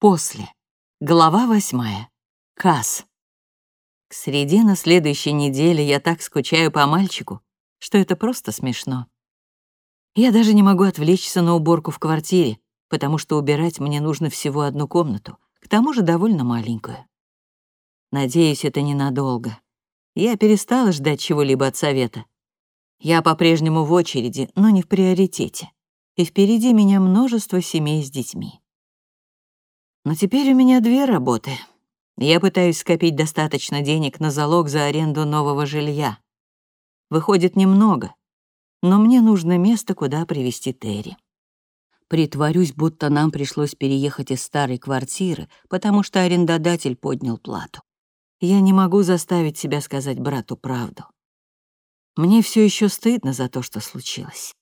После. Глава восьмая. Касс. К среде на следующей неделе я так скучаю по мальчику, что это просто смешно. Я даже не могу отвлечься на уборку в квартире, потому что убирать мне нужно всего одну комнату, к тому же довольно маленькую. Надеюсь, это ненадолго. Я перестала ждать чего-либо от совета. Я по-прежнему в очереди, но не в приоритете. И впереди меня множество семей с детьми. Но теперь у меня две работы. Я пытаюсь скопить достаточно денег на залог за аренду нового жилья. Выходит немного, но мне нужно место, куда привезти Терри. Притворюсь, будто нам пришлось переехать из старой квартиры, потому что арендодатель поднял плату. Я не могу заставить себя сказать брату правду. Мне все еще стыдно за то, что случилось.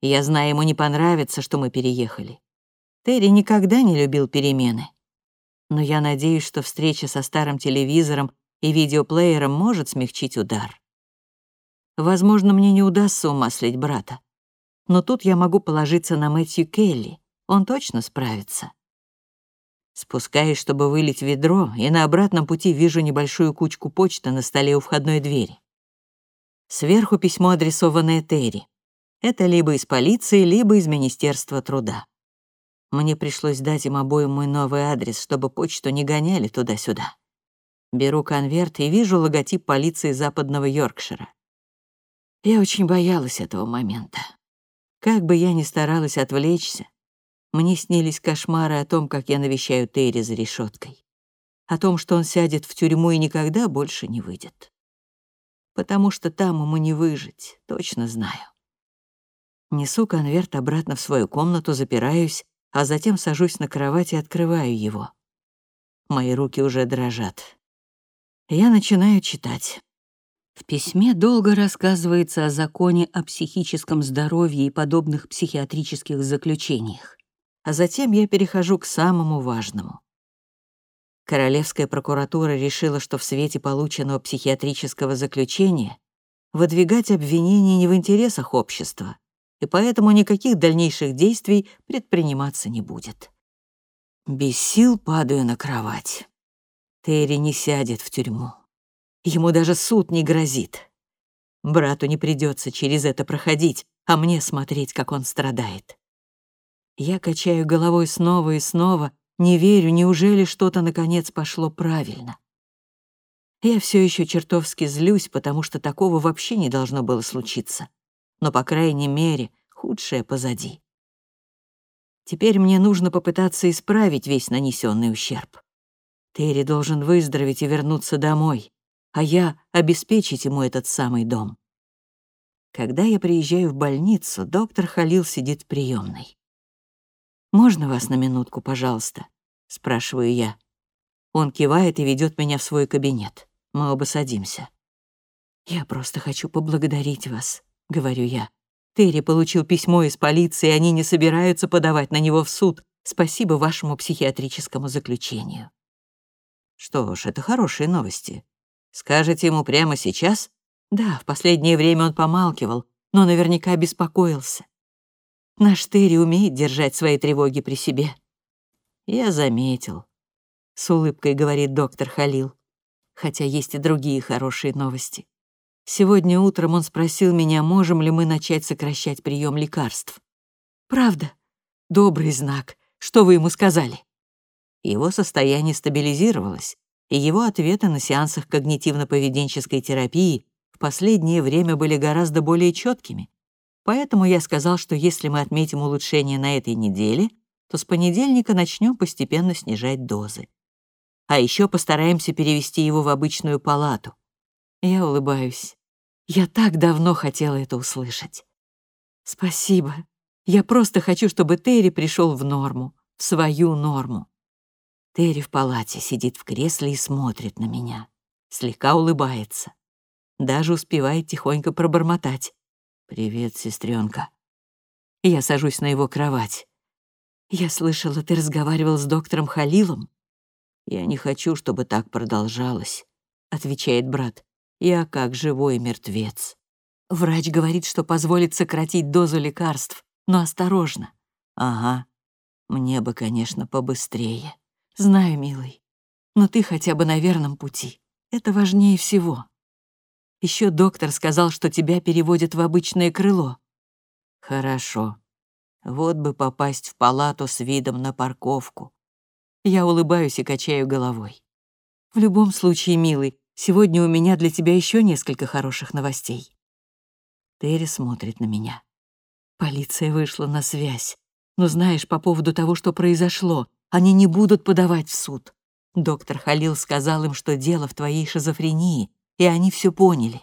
Я знаю, ему не понравится, что мы переехали. Терри никогда не любил перемены. Но я надеюсь, что встреча со старым телевизором и видеоплеером может смягчить удар. Возможно, мне не удастся умаслить брата. Но тут я могу положиться на Мэтью Келли. Он точно справится. Спускаюсь, чтобы вылить ведро, и на обратном пути вижу небольшую кучку почты на столе у входной двери. Сверху письмо, адресованное Терри. Это либо из полиции, либо из Министерства труда. Мне пришлось дать им обоим мой новый адрес, чтобы почту не гоняли туда-сюда. Беру конверт и вижу логотип полиции западного Йоркшира. Я очень боялась этого момента. Как бы я ни старалась отвлечься, мне снились кошмары о том, как я навещаю Терри за решеткой, О том, что он сядет в тюрьму и никогда больше не выйдет. Потому что там ему не выжить, точно знаю. Несу конверт обратно в свою комнату, запираюсь, а затем сажусь на кровать и открываю его. Мои руки уже дрожат. Я начинаю читать. В письме долго рассказывается о законе о психическом здоровье и подобных психиатрических заключениях а затем я перехожу к самому важному. Королевская прокуратура решила, что в свете полученного психиатрического заключения выдвигать обвинения не в интересах общества, и поэтому никаких дальнейших действий предприниматься не будет. Без сил падаю на кровать. Терри не сядет в тюрьму. Ему даже суд не грозит. Брату не придется через это проходить, а мне смотреть, как он страдает. Я качаю головой снова и снова, не верю, неужели что-то наконец пошло правильно. Я все еще чертовски злюсь, потому что такого вообще не должно было случиться. Но, по крайней мере, худшее позади. Теперь мне нужно попытаться исправить весь нанесенный ущерб. Терри должен выздороветь и вернуться домой, а я — обеспечить ему этот самый дом. Когда я приезжаю в больницу, доктор Халил сидит в приемной. «Можно вас на минутку, пожалуйста?» — спрашиваю я. Он кивает и ведет меня в свой кабинет. Мы оба садимся. «Я просто хочу поблагодарить вас», — говорю я. «Терри получил письмо из полиции, они не собираются подавать на него в суд. Спасибо вашему психиатрическому заключению». «Что ж, это хорошие новости. Скажете ему прямо сейчас?» «Да, в последнее время он помалкивал, но наверняка беспокоился. Наш Терри умеет держать свои тревоги при себе. Я заметил. С улыбкой говорит доктор Халил. Хотя есть и другие хорошие новости. Сегодня утром он спросил меня, можем ли мы начать сокращать прием лекарств. Правда? Добрый знак. Что вы ему сказали? Его состояние стабилизировалось, и его ответы на сеансах когнитивно-поведенческой терапии в последнее время были гораздо более четкими. Поэтому я сказал, что если мы отметим улучшение на этой неделе, то с понедельника начнем постепенно снижать дозы. А еще постараемся перевести его в обычную палату. Я улыбаюсь. Я так давно хотела это услышать. Спасибо. Я просто хочу, чтобы Терри пришел в норму, в свою норму. Терри в палате сидит в кресле и смотрит на меня. Слегка улыбается. Даже успевает тихонько пробормотать. «Привет, сестренка. Я сажусь на его кровать. «Я слышала, ты разговаривал с доктором Халилом?» «Я не хочу, чтобы так продолжалось», — отвечает брат. «Я как живой мертвец». Врач говорит, что позволит сократить дозу лекарств, но осторожно. «Ага. Мне бы, конечно, побыстрее. Знаю, милый. Но ты хотя бы на верном пути. Это важнее всего. Еще доктор сказал, что тебя переводят в обычное крыло. Хорошо. Вот бы попасть в палату с видом на парковку. Я улыбаюсь и качаю головой. В любом случае, милый, сегодня у меня для тебя еще несколько хороших новостей. Терри смотрит на меня. Полиция вышла на связь. Но знаешь, по поводу того, что произошло, они не будут подавать в суд. Доктор Халил сказал им, что дело в твоей шизофрении, и они все поняли.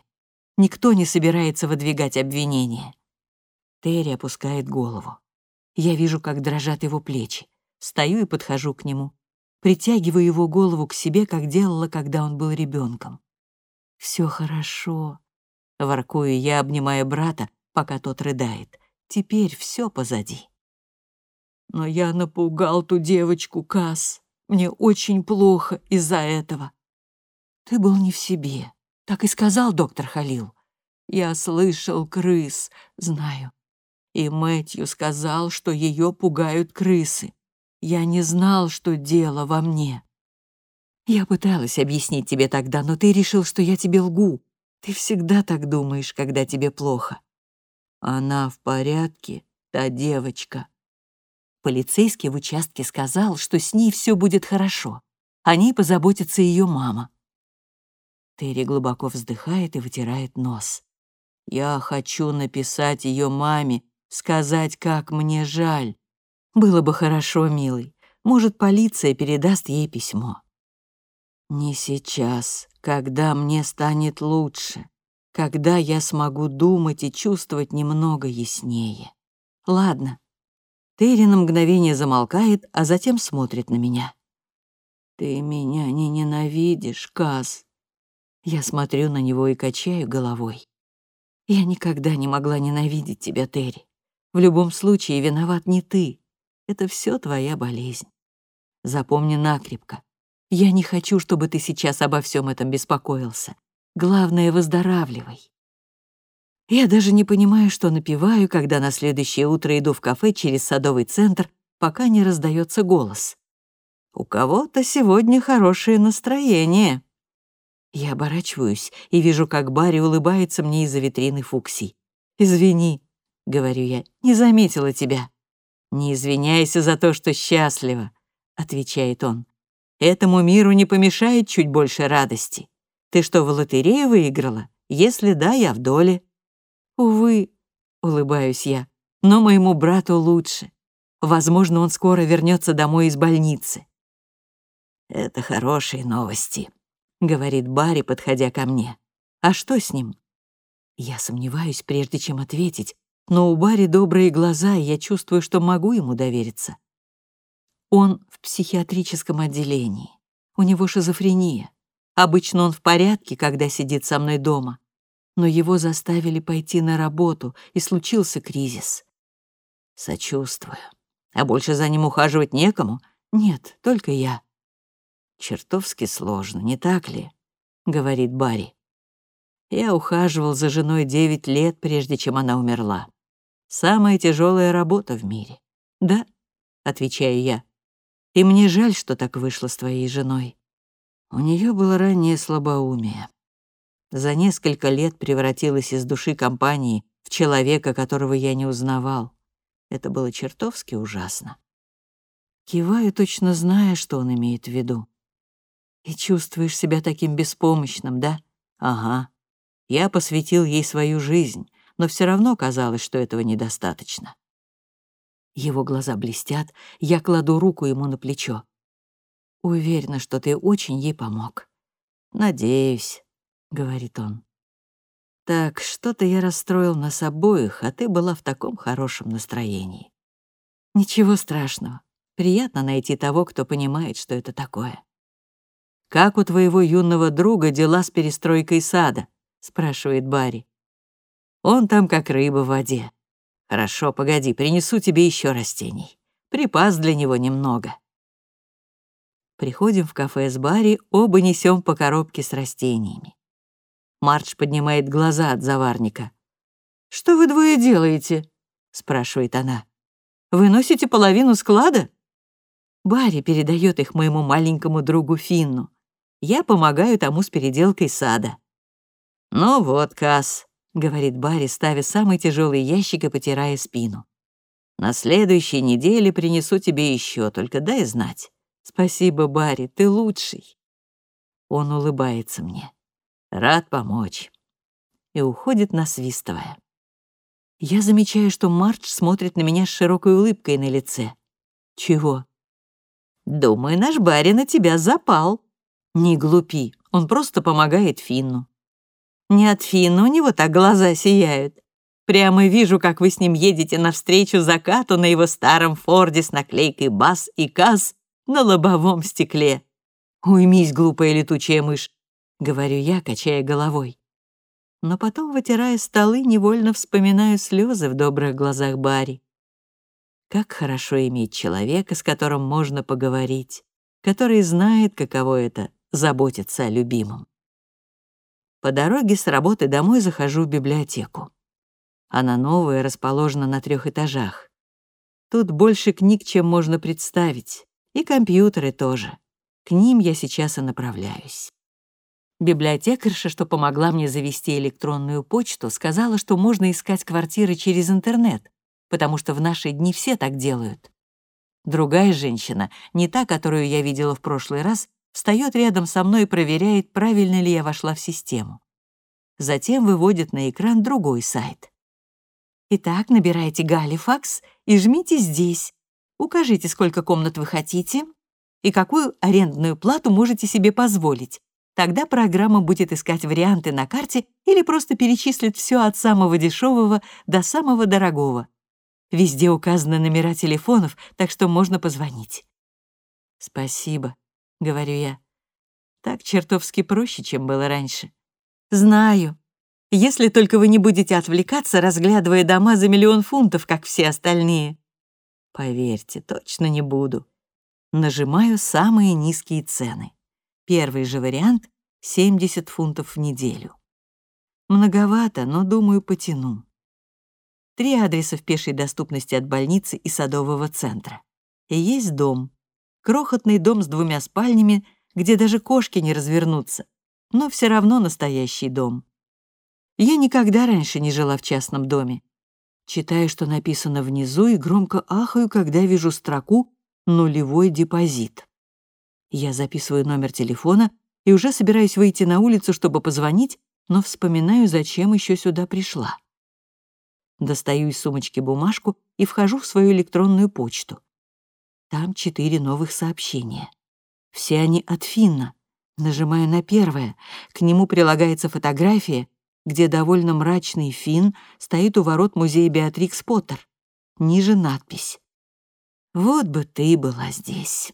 Никто не собирается выдвигать обвинения. Терри опускает голову. Я вижу, как дрожат его плечи. Стою и подхожу к нему. Притягиваю его голову к себе, как делала, когда он был ребенком. Все хорошо. Воркую я, обнимая брата, пока тот рыдает. Теперь все позади. Но я напугал ту девочку, Касс. Мне очень плохо из-за этого. Ты был не в себе. Так и сказал доктор Халил. Я слышал крыс, знаю. И Мэтью сказал, что ее пугают крысы. Я не знал, что дело во мне. Я пыталась объяснить тебе тогда, но ты решил, что я тебе лгу. Ты всегда так думаешь, когда тебе плохо. Она в порядке, та девочка. Полицейский в участке сказал, что с ней все будет хорошо. О ней позаботится ее мама. Терри глубоко вздыхает и вытирает нос. «Я хочу написать ее маме, сказать, как мне жаль. Было бы хорошо, милый. Может, полиция передаст ей письмо». «Не сейчас, когда мне станет лучше, когда я смогу думать и чувствовать немного яснее. Ладно». Терри на мгновение замолкает, а затем смотрит на меня. «Ты меня не ненавидишь, Каз?» Я смотрю на него и качаю головой. Я никогда не могла ненавидеть тебя, Терри. В любом случае виноват не ты. Это все твоя болезнь. Запомни накрепко. Я не хочу, чтобы ты сейчас обо всем этом беспокоился. Главное, выздоравливай. Я даже не понимаю, что напеваю, когда на следующее утро иду в кафе через садовый центр, пока не раздается голос. «У кого-то сегодня хорошее настроение», я оборачиваюсь и вижу, как Барри улыбается мне из-за витрины Фукси. «Извини», — говорю я, — «не заметила тебя». «Не извиняйся за то, что счастлива», — отвечает он. «Этому миру не помешает чуть больше радости. Ты что, в лотерею выиграла? Если да, я в доле». «Увы», — улыбаюсь я, — «но моему брату лучше. Возможно, он скоро вернется домой из больницы». «Это хорошие новости», — говорит Барри, подходя ко мне. «А что с ним?» Я сомневаюсь, прежде чем ответить, но у Барри добрые глаза, и я чувствую, что могу ему довериться. Он в психиатрическом отделении. У него шизофрения. Обычно он в порядке, когда сидит со мной дома. Но его заставили пойти на работу, и случился кризис. Сочувствую. А больше за ним ухаживать некому? Нет, только я. «Чертовски сложно, не так ли?» — говорит Барри. «Я ухаживал за женой девять лет, прежде чем она умерла. Самая тяжелая работа в мире». «Да», — отвечаю я. «И мне жаль, что так вышло с твоей женой. У нее было раннее слабоумие. За несколько лет превратилась из души компании в человека, которого я не узнавал. Это было чертовски ужасно. Киваю, точно зная, что он имеет в виду. И чувствуешь себя таким беспомощным, да? Ага. Я посвятил ей свою жизнь, но все равно казалось, что этого недостаточно. Его глаза блестят, я кладу руку ему на плечо. Уверена, что ты очень ей помог. Надеюсь, говорит он. Так, что-то я расстроил нас обоих, а ты была в таком хорошем настроении. Ничего страшного. Приятно найти того, кто понимает, что это такое. «Как у твоего юного друга дела с перестройкой сада?» — спрашивает Барри. «Он там как рыба в воде. Хорошо, погоди, принесу тебе еще растений. Припас для него немного». Приходим в кафе с Барри, оба несем по коробке с растениями. Мардж поднимает глаза от заварника. «Что вы двое делаете?» — спрашивает она. Вы носите половину склада?» Барри передает их моему маленькому другу Финну. Я помогаю тому с переделкой сада. «Ну вот, Касс», — говорит Барри, ставя самый тяжелый ящик и потирая спину. «На следующей неделе принесу тебе еще, только дай знать». «Спасибо, Барри, ты лучший». Он улыбается мне. «Рад помочь». И уходит, насвистывая. Я замечаю, что Мардж смотрит на меня с широкой улыбкой на лице. «Чего?» «Думаю, наш Барри на тебя запал». «Не глупи, он просто помогает Финну». «Не от Финна, у него так глаза сияют. Прямо вижу, как вы с ним едете навстречу закату на его старом Форде с наклейкой «Бас» и «Каз» на лобовом стекле. «Уймись, глупая летучая мышь», — говорю я, качая головой. Но потом, вытирая столы, невольно вспоминаю слезы в добрых глазах Барри. Как хорошо иметь человека, с которым можно поговорить, который знает, каково это — заботиться о любимом. По дороге с работы домой захожу в библиотеку. Она новая, расположена на трех этажах. Тут больше книг, чем можно представить, и компьютеры тоже. К ним я сейчас и направляюсь. Библиотекарша, что помогла мне завести электронную почту, сказала, что можно искать квартиры через интернет, потому что в наши дни все так делают. Другая женщина, не та, которую я видела в прошлый раз, встает рядом со мной и проверяет, правильно ли я вошла в систему. Затем выводит на экран другой сайт. Итак, набирайте Галифакс и жмите здесь. Укажите, сколько комнат вы хотите и какую арендную плату можете себе позволить. Тогда программа будет искать варианты на карте или просто перечислит все от самого дешевого до самого дорогого. Везде указаны номера телефонов, так что можно позвонить. «Спасибо», — говорю я. Так чертовски проще, чем было раньше. Знаю. Если только вы не будете отвлекаться, разглядывая дома за миллион фунтов, как все остальные. Поверьте, точно не буду. Нажимаю самые низкие цены. Первый же вариант — 70 фунтов в неделю. Многовато, но, думаю, потяну. Три адреса в пешей доступности от больницы и садового центра. И есть дом, Крохотный дом с двумя спальнями, где даже кошки не развернутся, но все равно настоящий дом. Я никогда раньше не жила в частном доме. Читаю, что написано внизу, и громко ахаю, когда вижу строку «Нулевой депозит». Я записываю номер телефона и уже собираюсь выйти на улицу, чтобы позвонить, но вспоминаю, зачем еще сюда пришла. Достаю из сумочки бумажку и вхожу в свою электронную почту. Там четыре новых сообщения. Все они от Финна. Нажимаю на первое. К нему прилагается фотография, где довольно мрачный Финн стоит у ворот музея Беатрикс Поттер. Ниже надпись. «Вот бы ты была здесь».